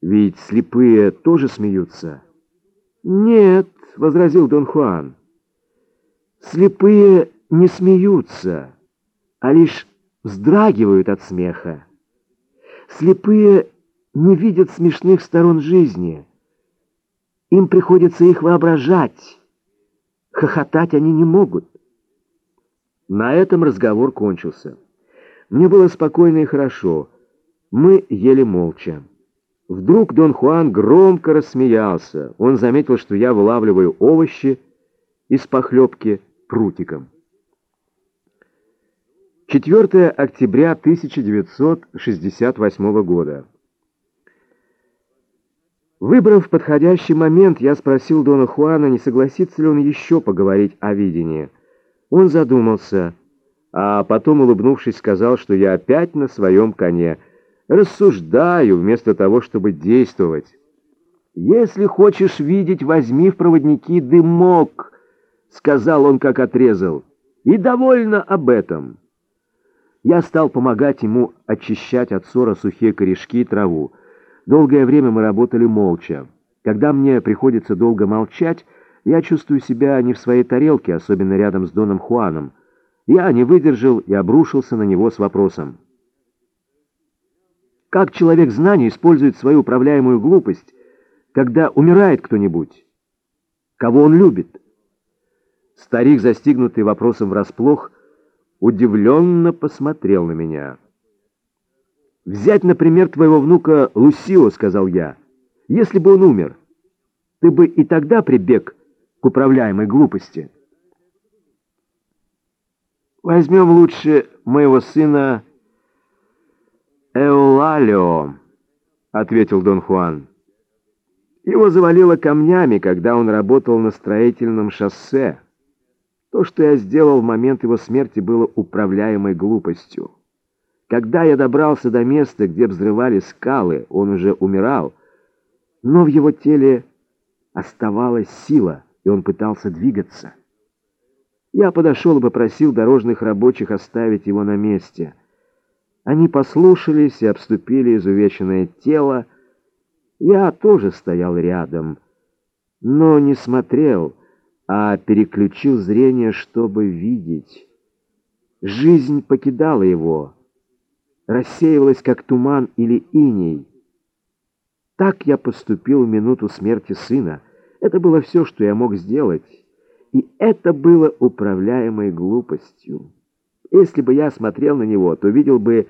Ведь слепые тоже смеются. «Нет», — возразил Дон Хуан, — «слепые не смеются, а лишь вздрагивают от смеха. Слепые не видят смешных сторон жизни. Им приходится их воображать. Хохотать они не могут». На этом разговор кончился. Мне было спокойно и хорошо. Мы ели молча. Вдруг Дон Хуан громко рассмеялся. Он заметил, что я вылавливаю овощи из похлебки прутиком. 4 октября 1968 года. Выбрав подходящий момент, я спросил Дона Хуана, не согласится ли он еще поговорить о видении. Он задумался, а потом, улыбнувшись, сказал, что я опять на своем коне — рассуждаю вместо того, чтобы действовать. «Если хочешь видеть, возьми в проводники дымок», — сказал он, как отрезал, — «и довольно об этом». Я стал помогать ему очищать от ссора сухие корешки и траву. Долгое время мы работали молча. Когда мне приходится долго молчать, я чувствую себя не в своей тарелке, особенно рядом с Доном Хуаном. Я не выдержал и обрушился на него с вопросом. Как человек знания использует свою управляемую глупость, когда умирает кто-нибудь? Кого он любит? Старик, застигнутый вопросом врасплох, удивленно посмотрел на меня. «Взять, например, твоего внука Лусио», — сказал я. «Если бы он умер, ты бы и тогда прибег к управляемой глупости». Возьмем лучше моего сына «Эулалио», — ответил Дон Хуан. Его завалило камнями, когда он работал на строительном шоссе. То, что я сделал в момент его смерти, было управляемой глупостью. Когда я добрался до места, где взрывали скалы, он уже умирал, но в его теле оставалась сила, и он пытался двигаться. Я подошел и попросил дорожных рабочих оставить его на месте — они послушались и обступили изувеченное тело. Я тоже стоял рядом, но не смотрел, а переключил зрение, чтобы видеть. Жизнь покидала его, рассеивалась, как туман или иней. Так я поступил в минуту смерти сына. Это было все, что я мог сделать, и это было управляемой глупостью. Если бы я смотрел на него, то видел бы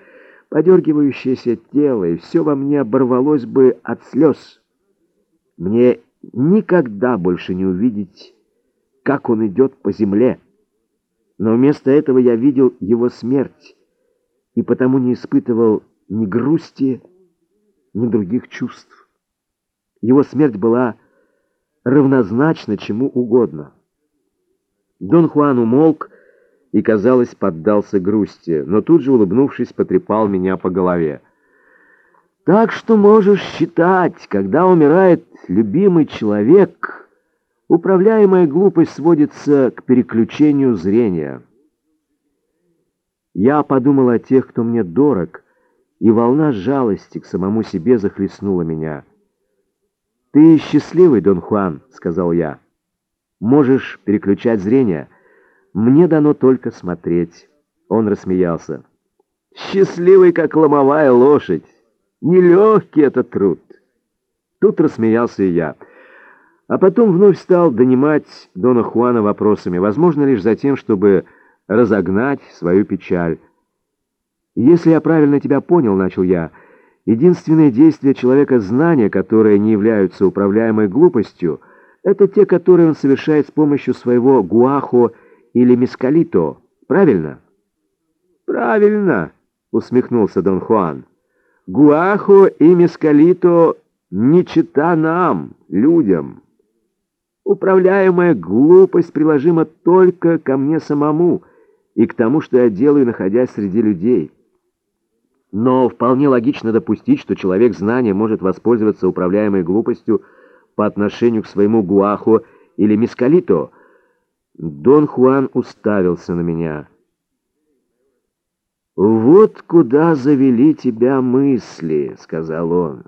подергивающееся тело, и все во мне оборвалось бы от слез. Мне никогда больше не увидеть, как он идет по земле. Но вместо этого я видел его смерть, и потому не испытывал ни грусти, ни других чувств. Его смерть была равнозначна чему угодно. Дон Хуан умолк, и, казалось, поддался грусти, но тут же, улыбнувшись, потрепал меня по голове. «Так что можешь считать, когда умирает любимый человек, управляемая глупость сводится к переключению зрения». Я подумал о тех, кто мне дорог, и волна жалости к самому себе захлестнула меня. «Ты счастливый, Дон Хуан», — сказал я. «Можешь переключать зрение». Мне дано только смотреть. Он рассмеялся. Счастливый, как ломовая лошадь. Нелегкий этот труд. Тут рассмеялся и я. А потом вновь стал донимать Дона Хуана вопросами, возможно, лишь за тем, чтобы разогнать свою печаль. «Если я правильно тебя понял, — начал я, — единственное действие человека знания, которые не являются управляемой глупостью, это те, которые он совершает с помощью своего гуахо или мискалито, правильно?» «Правильно», — усмехнулся Дон Хуан. «Гуахо и мискалито не чита нам, людям. Управляемая глупость приложима только ко мне самому и к тому, что я делаю, находясь среди людей». Но вполне логично допустить, что человек знания может воспользоваться управляемой глупостью по отношению к своему гуахо или мискалито — Дон Хуан уставился на меня. «Вот куда завели тебя мысли», — сказал он.